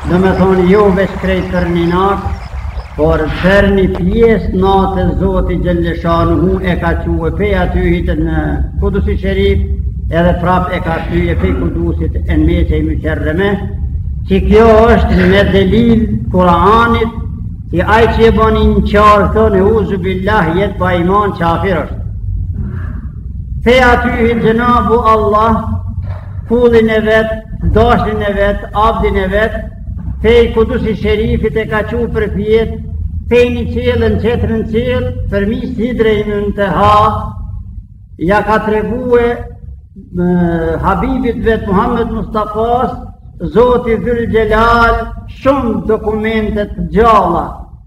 Domethonë jo veç krejt për një natë, por për një pjesë nate Zoti Xhelle shanuhu e ka çue pej atyhit në Kudusi Sherif, edhe prap e ka kthye pej Kudusit e në Meqei Muqerreme, që kjo është me delil Kur'anit, që aj që e ban inqar, thonë euzubillah jet pa iman qafir është. Pej atyhit Xhenabu Allah, Kullin e vet, dashnin e vet, abdin e vet, pej Kudusi Sherifit e ka çu përpjetë, pej një qiell në qetrën qiell, përmi Sidrei Munteha, ja ka tregue Habibit vet Muhammed Mustafas, Zoti Dhul Xhelal, shumë dokumente t'gjalla,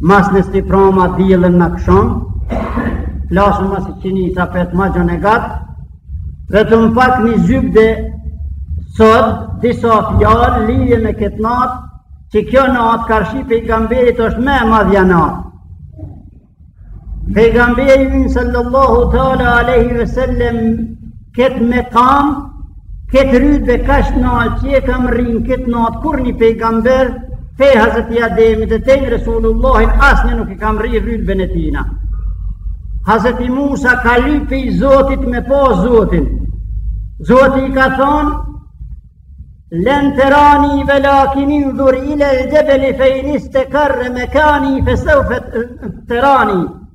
Masnesër prama dillën n'akshom, flasëm mas iqinis apet ma gjon e gatë, dhe të më pak një zybde sot disa fjalë lidhje me këtë natë, që kjo natë karshi pejgamberit është ma e madhja natë. Pejgamberin sallallahu tala aleyhi ve sellem, këtë mekam, këtë rytbe kaq t'naltë që e ka mrri këtë natë kurrnjë pejgamber, pej Hazreti Ademit e te në Resulullahin, asnjë nuk e ka mrri rytben e tina. Hazreti Musa ka lypë pej Zotit me po Zotin. Zoti i ka thonë, Len terani velakinindhur ilel xhebeli fein istekarre mekani fesevfe terani.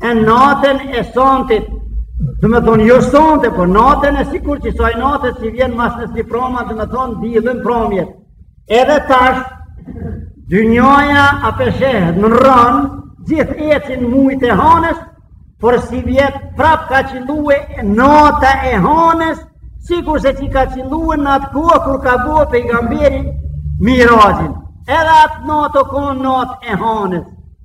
e natën e sontit, domethonë, jo sonte, por natën e sikur qësaj nate që vjen masnesër proma, domethonë, dillën promjet. Edhe tash, dynjaja a pe shehet ndërron, gjithë ecin mujt e hanës, por sivjet prap ka qillue nata e hanës, sikurse që ka qillue në atë kohë kur ka bo pejgamberi miraxhin. Edhe atë natë o konë natë e hanës.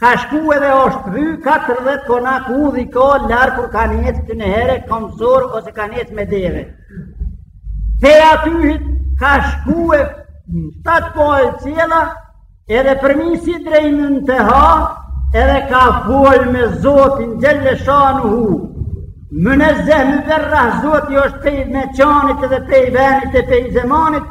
Ka shku edhe është kthy 40 konak udhë u kon larg kur kanë ec atëhere komësor ose kanë ec me deve. Pej atyhit ka shku e shtatë palë qiella edhe përmi Sidrei Munteha edhe ka fol me Zotin Xhelle shanuhu. Munezzeh muberra Zoti është pej meqanit edhe pej venit e pej zemanit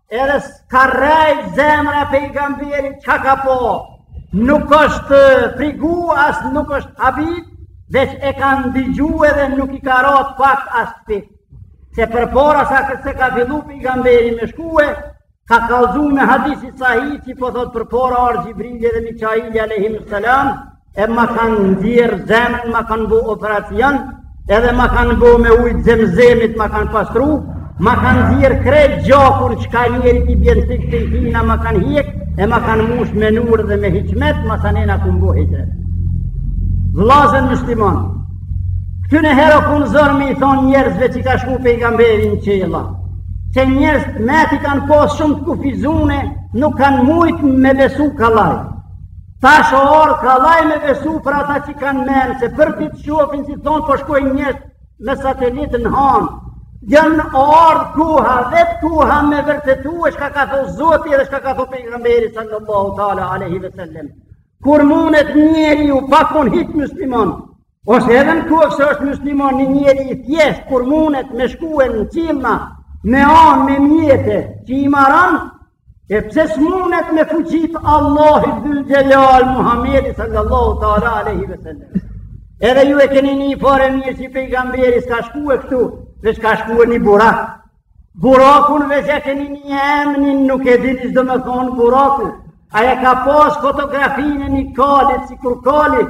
Edhe s'ka rrej zemra pejgamberit çka ka po, nuk është frigu, as nuk është habit, veç e ka ndigju edhe nuk i ka ro t'paktë as këti. Se përpora sa se ka fillu pejgamberi me shkue, ka kallzu në hadisi sahih që po thot përpora ardh Xhibrili dhe Mikaili a.s. e ma kanë nxjerr zemrën, ma kanë bu operacion, edhe ma kanë bu me ujtë zemzemit, ma kanë pastru, ma kanë nxjerr krejt gjakun që ka njeri t'i bjenë të këtë i tina, ma kanë hjek, e ma kanë mush me nur dhe me hiqmet, masanena kum bu hixhret. Vllazën muslimon, këtu niher u kon zor me i thonë njerëzve që ka shku pejgamberi në qiella, se njerëzt met i kanë pas shumë të kufizune, nuk kanë mujt me besu kallaj. Tash ardh kallaj me besu për ata që kanë men, se përditë shofin si thonë po shkojnë njerzt me satelit në hanë. Janë ardh kuha, vetë kuha me vërtetue çka ka thonë zoti dhe çka ka thonë pejgamberi sallallahu tala aleyhi ve sellem. Kur mundet njeri u pa kon hiç muslimon, ose edhe në koftë se është muslimon një njeri i thjesht, kur mundet me shkue në qiella, me anë me mjete që i maran, E pse s'munet me fuqit Allahi dhul xhelal Muhammedi sallallahu ta'ala aleyhi ve sellem. Edhe ju e keni ni fare mirë që pejgamberi s'ka shkue këtu, veç ka shkue një burak. Burakun veç e keni ni emnin nuk e dini ç'do me thonë buraku. Aj e ka pas fotografinë e një kalit, sikur kalit,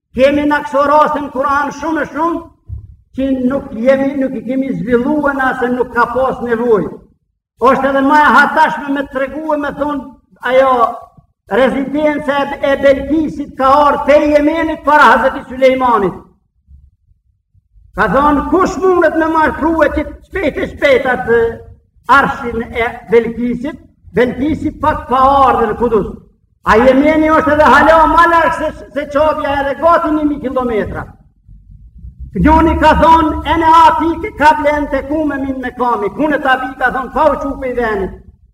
Kemi na këso raste n'Kur'an shumë e shumë, që nuk jemi, nuk i kemi zhvillue na se nuk ka pas nevoj. Oshtë edhe ma e hatashme me tregue me thonë, ajo rezidenca e Belkisit ka ardh te jemenit para Hazreti Sulejmanit. Ka thonë, kush mundet me ma prue qit shpejt e shpejt atë arshin e Belkisit, Belkisi pak pa ardh në Kudus. A jemeni është edhe halo ma larg se, se qobja edhe gati një mi kilometra. Këgjoni ka thonë, ene atike kable en tekume min mekamik, une ta bi ka thonë, pa u çu pej venit.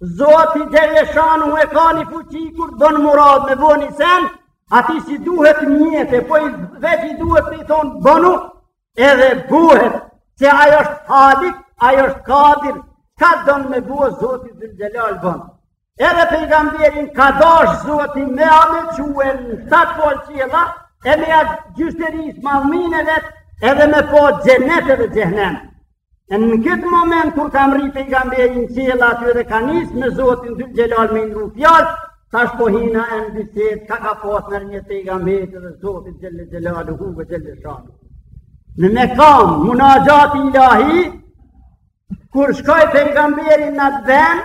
Zoti Xhelle Shanuhu e ka një fuqi kur don murad me bo një sen, atij s'i duhet mjete, po i veç i duhet t'i thonë bonu, edhe buhet, se aj është halik, aj është kadir, çka don me bua Zoti dhul xhelal bon. Edhe pejgamberin ka dash Zoti me a me çue n'shtat pal qiella, e me ja gjysteris madhninë e vet edhe me pa xhenet edhe xhehnem. Në këtë moment kur ka mrri pejgamberi në qiella aty dhe ka nis me zotin dhul xhelal me ndrru fjalë, tash po hina në bisedë, çka ka pas nërmjet pejgamberit dhe zotit xhelle xhelaluhu ve xhelle shanuhu. Në mekam munaxhatil-lahi, kur shkoi pejgamberi n'at ven,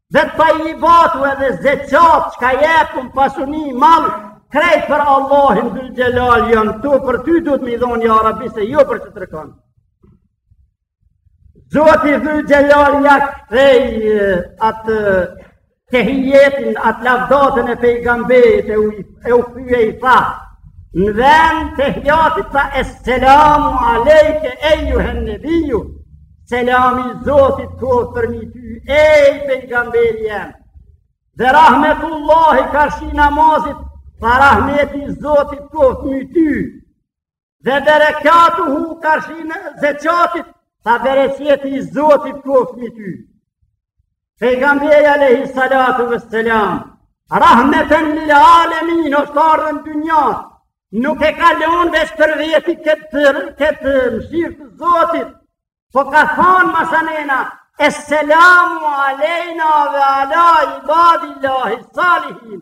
vet tajibatu edhe zeqat çka jepun pasuni mall, krejt për Allahin dhulxhelal janë këtu, për ty duhet me i dhonë ja rabi se jo për tjetërkon. Zoti dhulxhelal ja kthej atë tehijatin, atë lavdatën e pejgamberit e u, e u kthy e i tha, në vend tehijatit tha esselamu alejke ejuhennebiju, Selami i Zotit koftë përmi ty, ej pejgamberi jem. Ve rahmetullahi karshi namazit, tha rahmeti i Zotit koftë mi ty. Ve berekatuhu karshi zeqatit, tha bereqeti i Zotit koftë mi ty. Pejgamberi alejhi salatu vesselam, rahmeten lil alamin, është ardhur në dynja. Nuk e ka lon veç për veti këtë këtë mëshirë të Zotit. Po ka thonë masanena, Esselamu alejna ve ala ibadilahi salihin.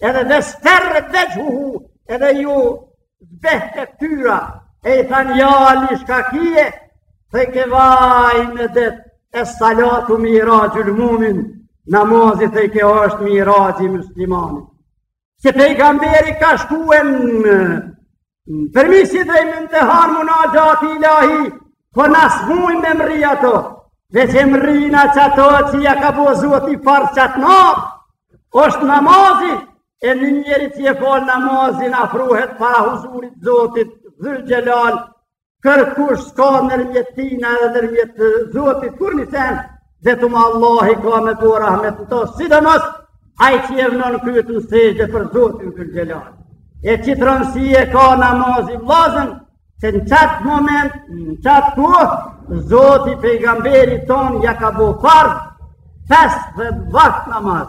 edhe vesferre vexhhuhu, edhe ju zbeh ftyra, e i thanë ja Ali çka kie, thojke vaj medet esselatu miraxhul mumin, namazi thojke është miraxhi i muslimanit. Se pejgamberi ka shkuen Përmi sidrei muntehan munaxhati ilahi, por na s'mujmë me mërri ato, veç mërrim na qato që ja ka bo zoti farz qat natë, është namazi, e një njeri që e fal namazin afruhet para huzurit zotit, dhulxhelal, kërkush s'ka nërmjet tina edhe nërmjet zotit, kurrnjë sen, vetëm Allahi ka me bo rahmet në to, sidomos ai që e vnon kryet në sexhde për zotin dhulxhelal. E qit rënësi e ka namazi vllazën, se në qatë moment, në qatë kohë, zoti pejgamberit tonë ja ka bo farz pesdhetë vakt namaz.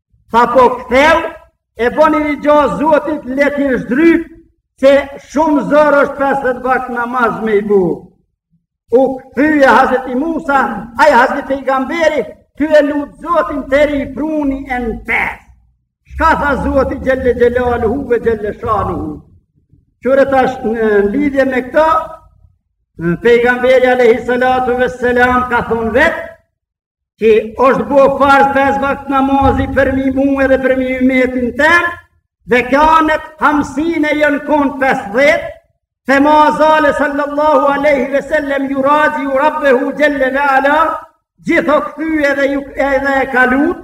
Tha po kthehu, e boni rixha zotit le t'i zhdryp, se shumë zor është pesdhet vakt namaz me i bu. U kthy Hazreti Musa, ai Hazreti pejgamberi, tu e lutë zotin deri i pruni e në pesë. Çka tha zoti xhelle xhelaluhu ve xhelle shanuhu. Qyre tash në lidhje me këta, pejgamberi a.s. ka thonë vetë, që është bo farz pes vakt namazi përmi mu edhe përmi ymetin tem, ve kanet hamsine janë konë pesdhjet, fe ma zale sallallahu alejhi ve sellem juraxhiu rabbehu xhelle ve ala, gjith o kthy edhe ju edhe e ka lut,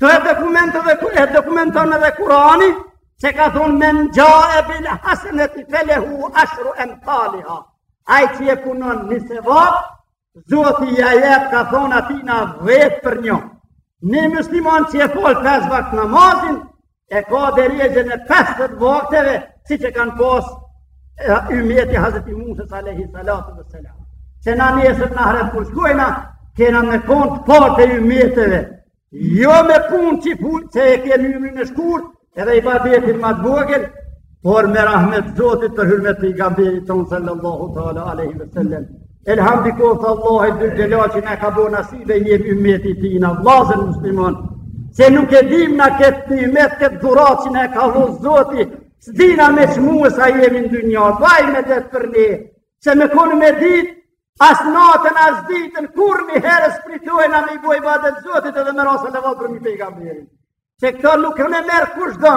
Këtë e dokumenton edhe, e dokumenton edhe Kurani, se ka thonë men xhae bil haseneti felehu ashru emthaliha. Ai që e punon një sevap, Zoti ia jep ka thonë atina dhetë për një. Një musliman që e fal pesë vakt namazin, e ka derexhen e 50 vakteve, siç e kanë pas ymjeti Hazreti Musës Alejhi Salatu ve Selam. Se na nesër n'ahiret kur shkojna, kena me konë të parë të ymjeteve, jo me punë që punë, se e kemi ymrin e shkurt, edhe ibadetin ma të vogel, por me rahmet t'Zotit për hyrmet t'pejgamberit tonë sallallahu teala aleyhi ve sellem. Elhamd i koftë Allahut xhel-le xhelal që na e ka bo nasib e jemi ymeti i tina, vllazën musliman, se nuk e dim na këtë nimet, këtë dhurat që na e ka bo Zoti, s'dina me çmue sa jemi në dynja, vaj medet për ne, se me konë me dit, as natën, as ditën, kurrnjëherë s'pritojna me i bo ibadet Zotit edhe me ra salavat përmbi pejgamberin. Se këto nuk mun e merr kushdo,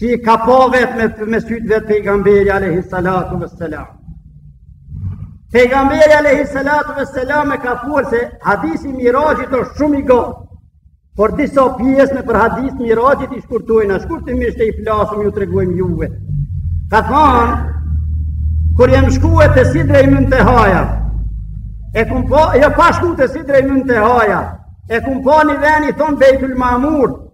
që i ka pa vetë me, me sytë e vet pejgamberi Alejhi Salatu ve Selam. Pejgamberi Alejhi Salatu ve Selam e ka tregue se hadisi i miraxhit është shumë i gatë, por disa pjesë nëpër hadis t'miraxhit i shkurtojna, shkurtimisht e i flasim, ju tregojmë juve. Ka thonë, kur jam shkue te Sidrei Muntehaja, e kum po, jo pa shku te Sidrei Muntehaja, e kum po një ven i thonë bejtul mamurë,